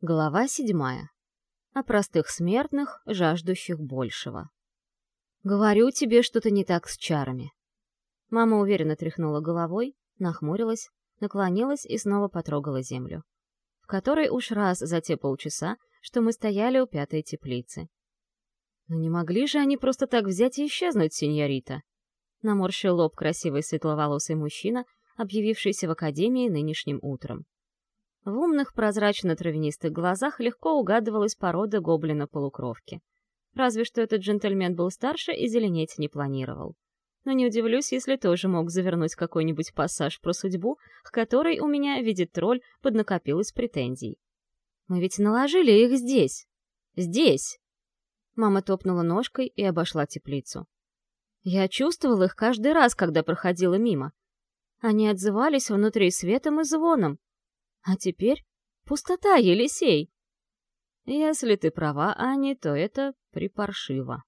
Глава седьмая. О простых смертных, жаждущих большего. «Говорю тебе, что-то не так с чарами». Мама уверенно тряхнула головой, нахмурилась, наклонилась и снова потрогала землю. В которой уж раз за те полчаса, что мы стояли у пятой теплицы. «Но не могли же они просто так взять и исчезнуть, сеньорита?» Наморщил лоб красивый светловолосый мужчина, объявившийся в академии нынешним утром. В умных прозрачно-травянистых глазах легко угадывалась порода гоблина-полукровки. Разве что этот джентльмен был старше и зеленеть не планировал. Но не удивлюсь, если тоже мог завернуть какой-нибудь пассаж про судьбу, к которой у меня, видит тролль, поднакопилось претензий. «Мы ведь наложили их здесь! Здесь!» Мама топнула ножкой и обошла теплицу. Я чувствовал их каждый раз, когда проходила мимо. Они отзывались внутри светом и звоном, а теперь пустота, Елисей. Если ты права, Ани, то это припаршиво,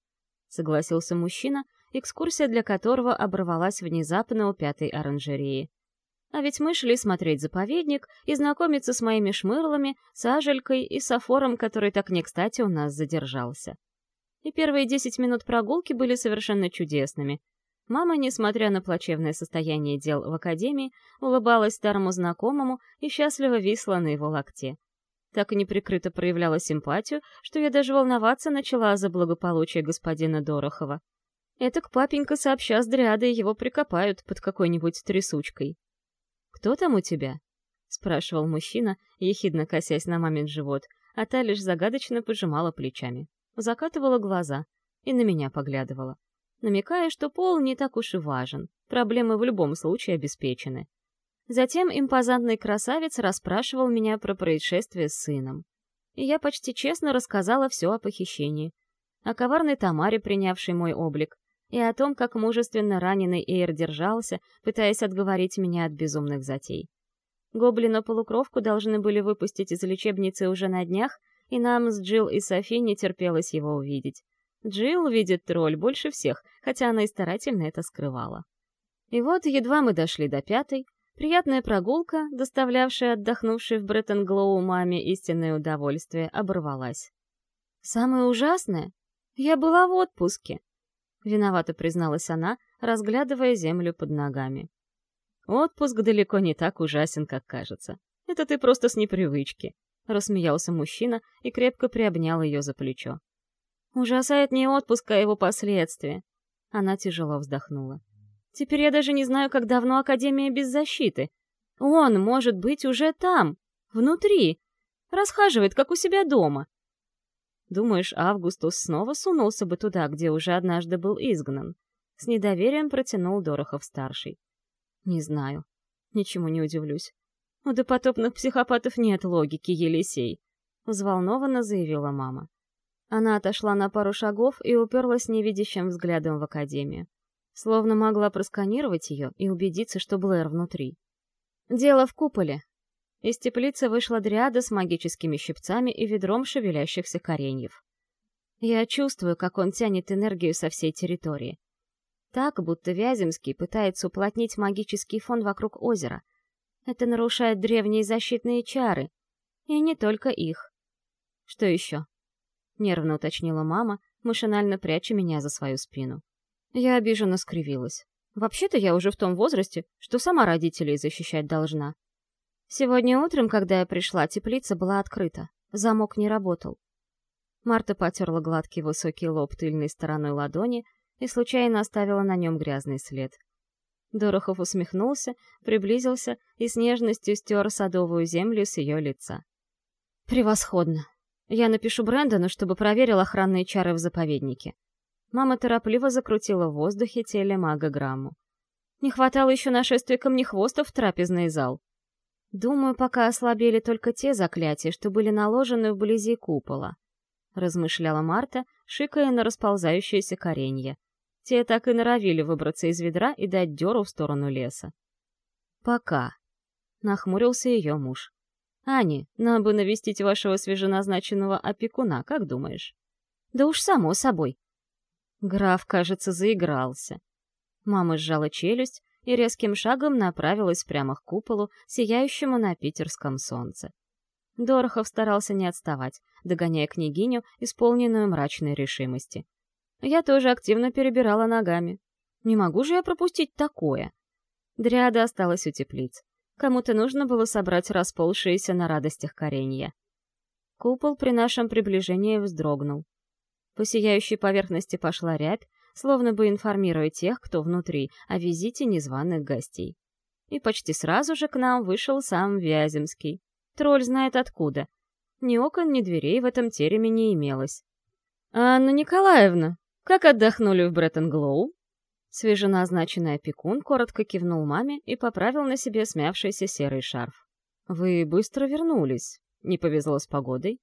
согласился мужчина, экскурсия для которого оборвалась внезапно у пятой оранжереи. А ведь мы шли смотреть заповедник и знакомиться с моими шмырлами, сажелькой и сафором, который так не кстати у нас задержался. И первые десять минут прогулки были совершенно чудесными. Мама, несмотря на плачевное состояние дел в академии, улыбалась старому знакомому и счастливо висла на его локте. Так и неприкрыто проявляла симпатию, что я даже волноваться начала за благополучие господина Дорохова. Этак папенька сообща с дрядой его прикопают под какой-нибудь трясучкой. «Кто там у тебя?» — спрашивал мужчина, ехидно косясь на мамин живот, а та лишь загадочно пожимала плечами. Закатывала глаза и на меня поглядывала намекая, что пол не так уж и важен, проблемы в любом случае обеспечены. Затем импозантный красавец расспрашивал меня про происшествие с сыном. И я почти честно рассказала все о похищении, о коварной Тамаре, принявшей мой облик, и о том, как мужественно раненый Эйр держался, пытаясь отговорить меня от безумных затей. Гоблина-полукровку должны были выпустить из лечебницы уже на днях, и нам с Джилл и Софи не терпелось его увидеть. Джилл видит тролль больше всех, хотя она и старательно это скрывала. И вот едва мы дошли до пятой, приятная прогулка, доставлявшая отдохнувшей в Бреттон-Глоу маме истинное удовольствие, оборвалась. «Самое ужасное? Я была в отпуске!» Виновато призналась она, разглядывая землю под ногами. «Отпуск далеко не так ужасен, как кажется. Это ты просто с непривычки», — рассмеялся мужчина и крепко приобнял ее за плечо. Ужасает не отпуск, а его последствия. Она тяжело вздохнула. Теперь я даже не знаю, как давно Академия без защиты. Он, может быть, уже там, внутри. Расхаживает, как у себя дома. Думаешь, Августус снова сунулся бы туда, где уже однажды был изгнан? С недоверием протянул Дорохов-старший. Не знаю. Ничему не удивлюсь. У допотопных психопатов нет логики, Елисей. Взволнованно заявила мама. Она отошла на пару шагов и уперлась невидящим взглядом в Академию. Словно могла просканировать ее и убедиться, что Блэр внутри. Дело в куполе. Из теплицы вышла дриада с магическими щипцами и ведром шевелящихся кореньев. Я чувствую, как он тянет энергию со всей территории. Так, будто Вяземский пытается уплотнить магический фон вокруг озера. Это нарушает древние защитные чары. И не только их. Что еще? Нервно уточнила мама, машинально пряча меня за свою спину. Я обиженно скривилась. Вообще-то я уже в том возрасте, что сама родителей защищать должна. Сегодня утром, когда я пришла, теплица была открыта. Замок не работал. Марта потерла гладкий высокий лоб тыльной стороной ладони и случайно оставила на нем грязный след. Дорохов усмехнулся, приблизился и с нежностью стер садовую землю с ее лица. «Превосходно!» Я напишу Брэндону, чтобы проверил охранные чары в заповеднике. Мама торопливо закрутила в воздухе телемагограмму. Не хватало еще нашествия камнехвостов в трапезный зал. Думаю, пока ослабели только те заклятия, что были наложены вблизи купола. Размышляла Марта, шикая на расползающиеся коренья. Те так и норовили выбраться из ведра и дать дёру в сторону леса. «Пока», — нахмурился ее муж. «Ани, нам бы навестить вашего свеженазначенного опекуна, как думаешь?» «Да уж само собой». Граф, кажется, заигрался. Мама сжала челюсть и резким шагом направилась прямо к куполу, сияющему на питерском солнце. Дорохов старался не отставать, догоняя княгиню, исполненную мрачной решимости. Я тоже активно перебирала ногами. Не могу же я пропустить такое. Дриада осталась у теплиц. Кому-то нужно было собрать расползшиеся на радостях коренья. Купол при нашем приближении вздрогнул. По сияющей поверхности пошла рябь, словно бы информируя тех, кто внутри, о визите незваных гостей. И почти сразу же к нам вышел сам Вяземский. Тролль знает откуда. Ни окон, ни дверей в этом тереме не имелось. «Анна Николаевна, как отдохнули в Бреттон-Глоу?» Свеженазначенный опекун коротко кивнул маме и поправил на себе смявшийся серый шарф. «Вы быстро вернулись. Не повезло с погодой?»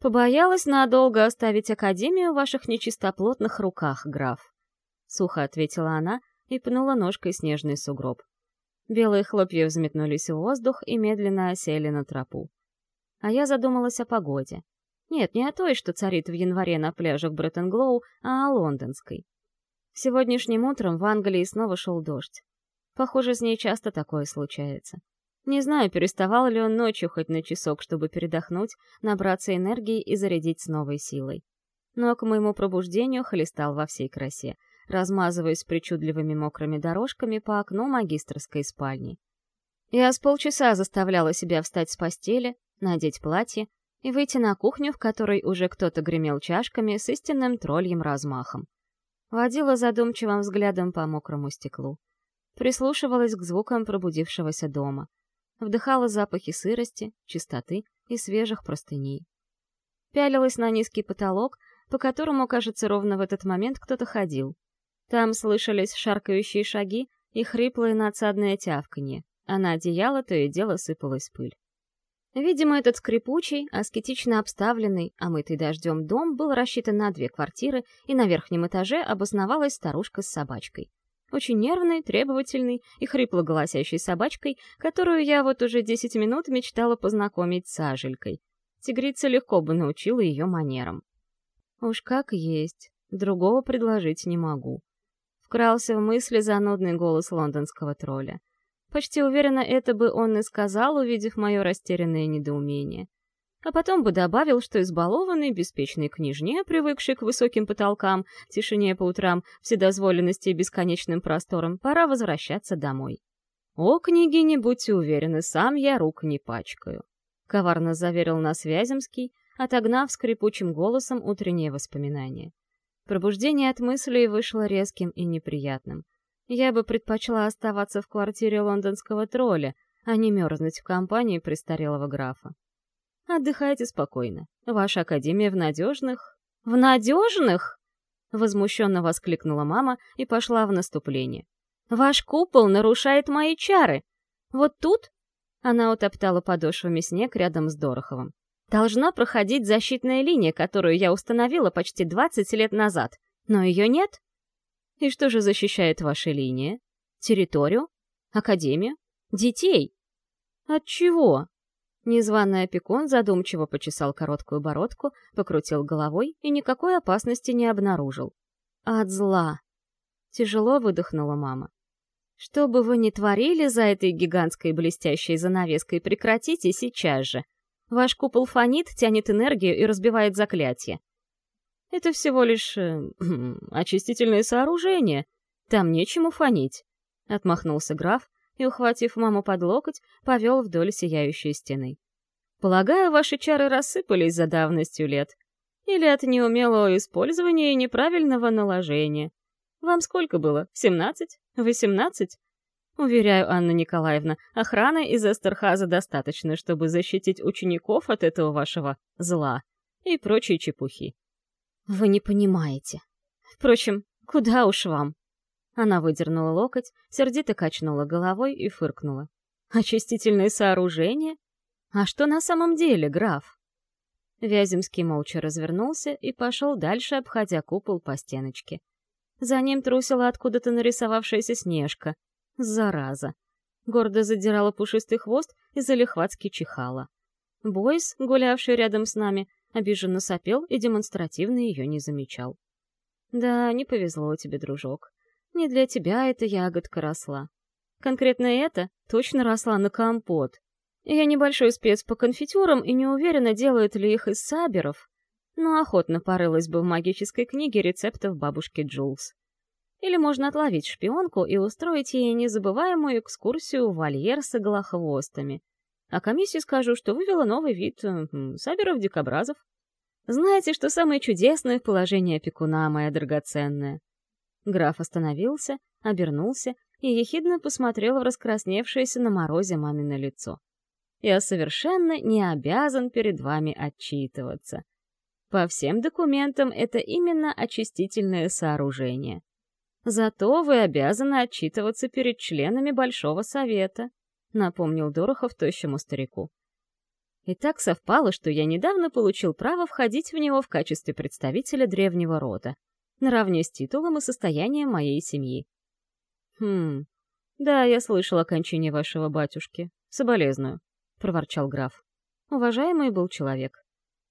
«Побоялась надолго оставить Академию в ваших нечистоплотных руках, граф», — сухо ответила она и пнула ножкой снежный сугроб. Белые хлопья взметнулись в воздух и медленно осели на тропу. А я задумалась о погоде. Нет, не о той, что царит в январе на пляжах Бреттенглоу, а о лондонской. Сегодняшним утром в Англии снова шел дождь. Похоже, с ней часто такое случается. Не знаю, переставал ли он ночью хоть на часок, чтобы передохнуть, набраться энергии и зарядить с новой силой. Но к моему пробуждению хлестал во всей красе, размазываясь причудливыми мокрыми дорожками по окну магистрской спальни. Я с полчаса заставляла себя встать с постели, надеть платье и выйти на кухню, в которой уже кто-то гремел чашками с истинным тролльем размахом. Водила задумчивым взглядом по мокрому стеклу. Прислушивалась к звукам пробудившегося дома. Вдыхала запахи сырости, чистоты и свежих простыней. Пялилась на низкий потолок, по которому, кажется, ровно в этот момент кто-то ходил. Там слышались шаркающие шаги и хриплое надсадное тявканье, а на одеяло то и дело сыпалась пыль. Видимо, этот скрипучий, аскетично обставленный, омытый дождем дом был рассчитан на две квартиры, и на верхнем этаже обосновалась старушка с собачкой. Очень нервной, требовательной и хрипло-голосящей собачкой, которую я вот уже десять минут мечтала познакомить с Ажелькой. Тигрица легко бы научила ее манерам. Уж как есть, другого предложить не могу. Вкрался в мысли занудный голос лондонского тролля. Почти уверена, это бы он и сказал, увидев мое растерянное недоумение. А потом бы добавил, что избалованный, беспечный княжне, привыкший к высоким потолкам, тишине по утрам, вседозволенности и бесконечным просторам, пора возвращаться домой. «О, княгиня, будьте уверены, сам я рук не пачкаю», — коварно заверил нас Вяземский, отогнав скрипучим голосом утренние воспоминания. Пробуждение от мыслей вышло резким и неприятным. Я бы предпочла оставаться в квартире лондонского тролля, а не мерзнуть в компании престарелого графа. Отдыхайте спокойно. Ваша академия в надежных... В надежных? Возмущенно воскликнула мама и пошла в наступление. Ваш купол нарушает мои чары. Вот тут... Она утоптала подошвами снег рядом с Дороховым должна проходить защитная линия, которую я установила почти 20 лет назад, но ее нет. И что же защищает ваша линия? Территорию? Академию? Детей? От чего? Незваный опекун задумчиво почесал короткую бородку, покрутил головой и никакой опасности не обнаружил. От зла. Тяжело выдохнула мама. Что бы вы ни творили за этой гигантской блестящей занавеской, прекратите сейчас же. Ваш купол фонит, тянет энергию и разбивает заклятие. Это всего лишь э, очистительное сооружение. Там нечему фонить. Отмахнулся граф и, ухватив маму под локоть, повел вдоль сияющей стены. Полагаю, ваши чары рассыпались за давностью лет. Или от неумелого использования и неправильного наложения. Вам сколько было? Семнадцать? Восемнадцать? Уверяю, Анна Николаевна, охраны из Эстерхаза достаточно, чтобы защитить учеников от этого вашего зла и прочей чепухи. Вы не понимаете. Впрочем, куда уж вам? Она выдернула локоть, сердито качнула головой и фыркнула. Очистительное сооружение? А что на самом деле, граф? Вяземский молча развернулся и пошел дальше, обходя купол по стеночке. За ним трусила откуда-то нарисовавшаяся Снежка, Зараза. Гордо задирала пушистый хвост и залихватски чихала. Бойс, гулявший рядом с нами, обиженно сопел и демонстративно ее не замечал. «Да, не повезло тебе, дружок. Не для тебя эта ягодка росла. Конкретно эта точно росла на компот. Я небольшой спец по конфитюрам и не уверена, делают ли их из саберов, но охотно порылась бы в магической книге рецептов бабушки Джулс. Или можно отловить шпионку и устроить ей незабываемую экскурсию в вольер с иглохвостами. А комиссии скажу, что вывела новый вид э, саберов-дикобразов. Знаете, что самое чудесное в положении опекуна, моя драгоценная? Граф остановился, обернулся и ехидно посмотрел в раскрасневшееся на морозе мамино лицо. «Я совершенно не обязан перед вами отчитываться. По всем документам это именно очистительное сооружение. Зато вы обязаны отчитываться перед членами Большого Совета», напомнил Дорохов тощему старику. И так совпало, что я недавно получил право входить в него в качестве представителя древнего рода, наравне с титулом и состоянием моей семьи. «Хм, да, я слышал о кончине вашего батюшки. Соболезную», — проворчал граф. Уважаемый был человек.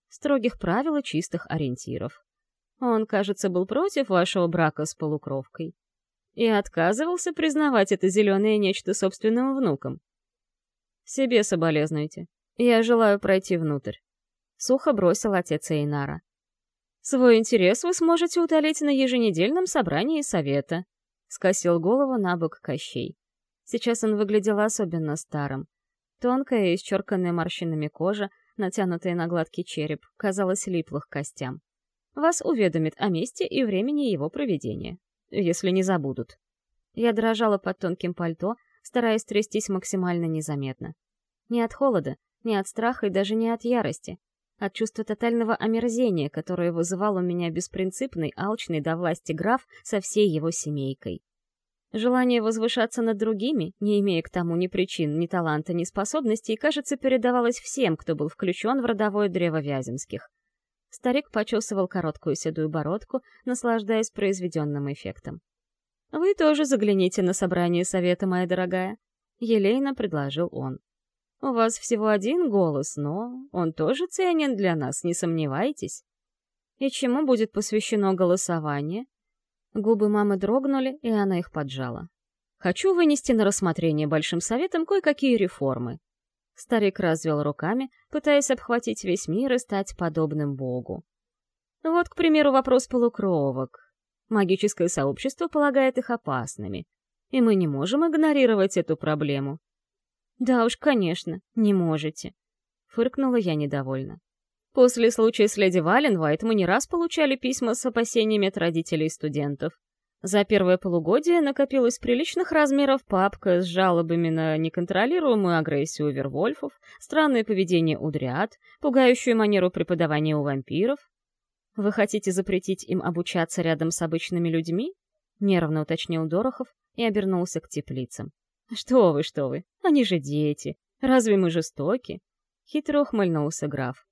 Строгих правил и чистых ориентиров. Он, кажется, был против вашего брака с полукровкой. И отказывался признавать это зеленое нечто собственным внукам. Себе соболезнуйте. Я желаю пройти внутрь. Сухо бросил отец Эйнара. Свой интерес вы сможете утолить на еженедельном собрании совета. Скосил голову на бок Кощей. Сейчас он выглядел особенно старым. Тонкая и исчерканная морщинами кожа, натянутая на гладкий череп, казалась липла к костям. Вас уведомит о месте и времени его проведения, если не забудут. Я дрожала под тонким пальто, стараясь трястись максимально незаметно. Не от холода, не от страха и даже не от ярости, от чувства тотального омерзения, которое вызывал у меня беспринципный, алчный до власти граф со всей его семейкой. Желание возвышаться над другими, не имея к тому ни причин, ни таланта, ни способностей, кажется, передавалось всем, кто был включен в родовое древо Вяземских. Старик почесывал короткую седую бородку, наслаждаясь произведенным эффектом. «Вы тоже загляните на собрание совета, моя дорогая», — елейно предложил он. У вас всего один голос, но он тоже ценен для нас, не сомневайтесь. И чему будет посвящено голосование? Губы мамы дрогнули, и она их поджала. Хочу вынести на рассмотрение Большим Советом кое-какие реформы. Старик развел руками, пытаясь обхватить весь мир и стать подобным Богу. Вот, к примеру, вопрос полукровок. Магическое сообщество полагает их опасными, и мы не можем игнорировать эту проблему. «Да уж, конечно, не можете», — фыркнула я недовольно. После случая с леди Валенвайт мы не раз получали письма с опасениями от родителей и студентов. За первое полугодие накопилось приличных размеров папка с жалобами на неконтролируемую агрессию вервольфов, странное поведение у дриад, пугающую манеру преподавания у вампиров. «Вы хотите запретить им обучаться рядом с обычными людьми?» — нервно уточнил Дорохов и обернулся к теплицам. «Что вы, что вы, они же дети. Разве мы жестоки?» Хитро ухмыльнулся граф.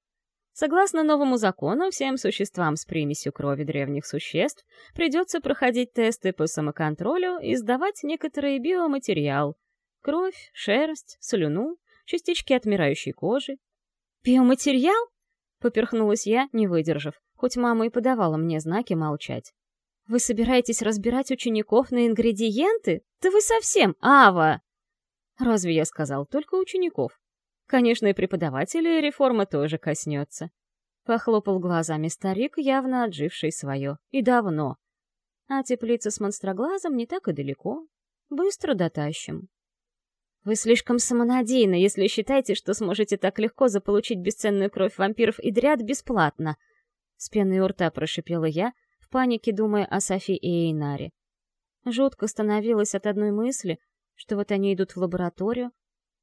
Согласно новому закону, всем существам с примесью крови древних существ придется проходить тесты по самоконтролю и сдавать некоторый биоматериал. Кровь, шерсть, слюну, частички отмирающей кожи. «Биоматериал?» — поперхнулась я, не выдержав, хоть мама и подавала мне знаки молчать. Вы собираетесь разбирать учеников на ингредиенты? Да вы совсем, Ава! Разве я сказал только учеников? Конечно, и преподавателей реформа тоже коснется. Похлопал глазами старик, явно отживший свое. И давно. А теплица с монстроглазом не так и далеко. Быстро дотащим. Вы слишком самонадеянны, если считаете, что сможете так легко заполучить бесценную кровь вампиров и дряд бесплатно. С пеной у рта прошипела я, панике думая о Софи и Эйнаре. Жутко становилось от одной мысли, что вот они идут в лабораторию,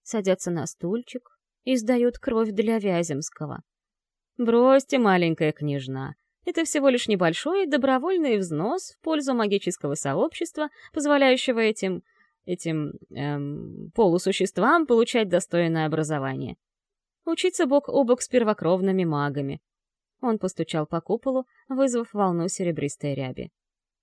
садятся на стульчик и сдают кровь для Вяземского. Бросьте, маленькая княжна. Это всего лишь небольшой добровольный взнос в пользу магического сообщества, позволяющего этим этим эм, полусуществам получать достойное образование. Учиться бок о бок с первокровными магами, он постучал по куполу, вызвав волну серебристой ряби.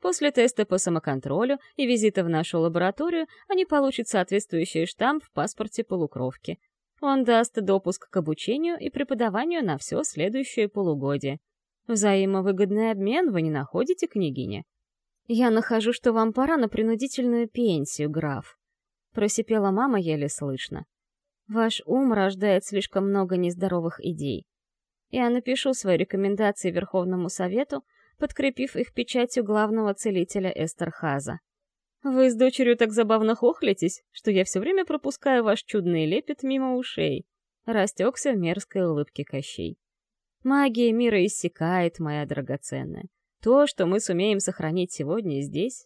После теста по самоконтролю и визита в нашу лабораторию они получат соответствующий штамп в паспорте полукровки. Он даст допуск к обучению и преподаванию на все следующее полугодие. Взаимовыгодный обмен вы не находите, княгиня? Я нахожу, что вам пора на принудительную пенсию, граф. Просипела мама еле слышно. Ваш ум рождает слишком много нездоровых идей. Я напишу свои рекомендации Верховному Совету, подкрепив их печатью главного целителя Эстерхаза. Вы с дочерью так забавно хохлитесь, что я все время пропускаю ваш чудный лепет мимо ушей. Растекся в мерзкой улыбке Кощей. Магия мира иссякает, моя драгоценная. То, что мы сумеем сохранить сегодня здесь...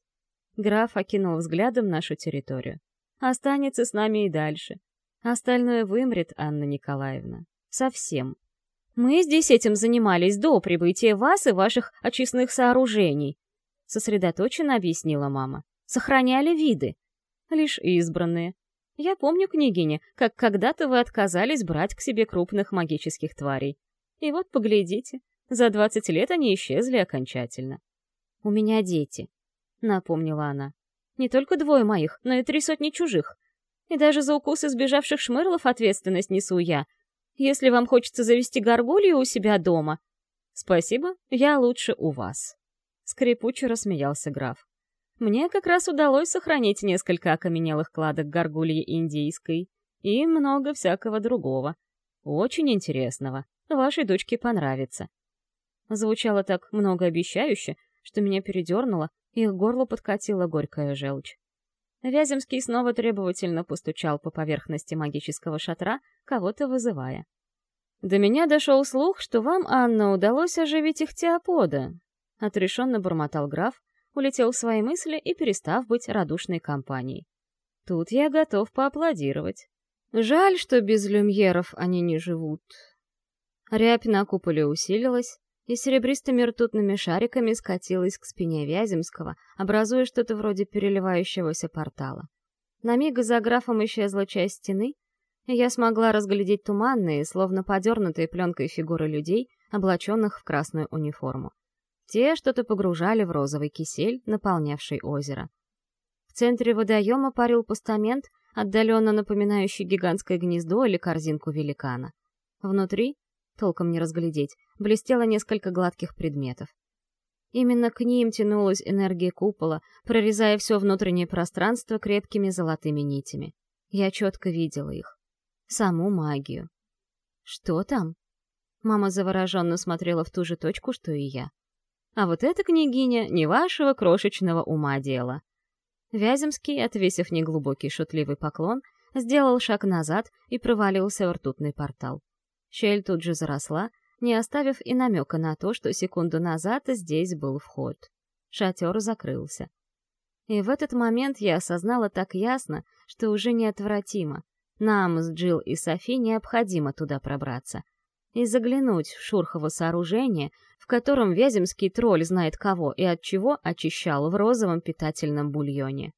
Граф окинул взглядом нашу территорию. Останется с нами и дальше. Остальное вымрет, Анна Николаевна. Совсем. Мы здесь этим занимались до прибытия вас и ваших очистных сооружений, сосредоточенно объяснила мама. Сохраняли виды. Лишь избранные. Я помню, княгиня, как когда-то вы отказались брать к себе крупных магических тварей. И вот поглядите, за двадцать лет они исчезли окончательно. «У меня дети», — напомнила она. «Не только двое моих, но и три сотни чужих. И даже за укусы сбежавших шмырлов ответственность несу я. Если вам хочется завести горгулью у себя дома... Спасибо, я лучше у вас. Скрипуче рассмеялся граф. Мне как раз удалось сохранить несколько окаменелых кладок горгульи индийской и много всякого другого. Очень интересного. Вашей дочке понравится. Звучало так многообещающе, что меня передернуло, и к горлу подкатила горькая желчь. Вяземский снова требовательно постучал по поверхности магического шатра, кого-то вызывая. «До меня дошел слух, что вам, Анна, удалось оживить их теопода», — отрешенно бормотал граф, улетел в свои мысли и перестав быть радушной компанией. «Тут я готов поаплодировать. Жаль, что без люмьеров они не живут». Рябь на куполе усилилась, и серебристыми ртутными шариками скатилась к спине Вяземского, образуя что-то вроде переливающегося портала. На миг за графом исчезла часть стены, и я смогла разглядеть туманные, словно подернутые пленкой фигуры людей, облаченных в красную униформу. Те что-то погружали в розовый кисель, наполнявший озеро. В центре водоема парил постамент, отдаленно напоминающий гигантское гнездо или корзинку великана. Внутри толком не разглядеть, блестело несколько гладких предметов. Именно к ним тянулась энергия купола, прорезая все внутреннее пространство крепкими золотыми нитями. Я четко видела их. Саму магию. «Что там?» Мама завороженно смотрела в ту же точку, что и я. «А вот эта княгиня не вашего крошечного ума дело». Вяземский, отвесив неглубокий шутливый поклон, сделал шаг назад и провалился в ртутный портал. Щель тут же заросла, не оставив и намека на то, что секунду назад здесь был вход. Шатер закрылся. И в этот момент я осознала так ясно, что уже неотвратимо. Нам с Джилл и Софи необходимо туда пробраться. И заглянуть в Шурхово сооружение, в котором вяземский тролль знает кого и от чего очищал в розовом питательном бульоне.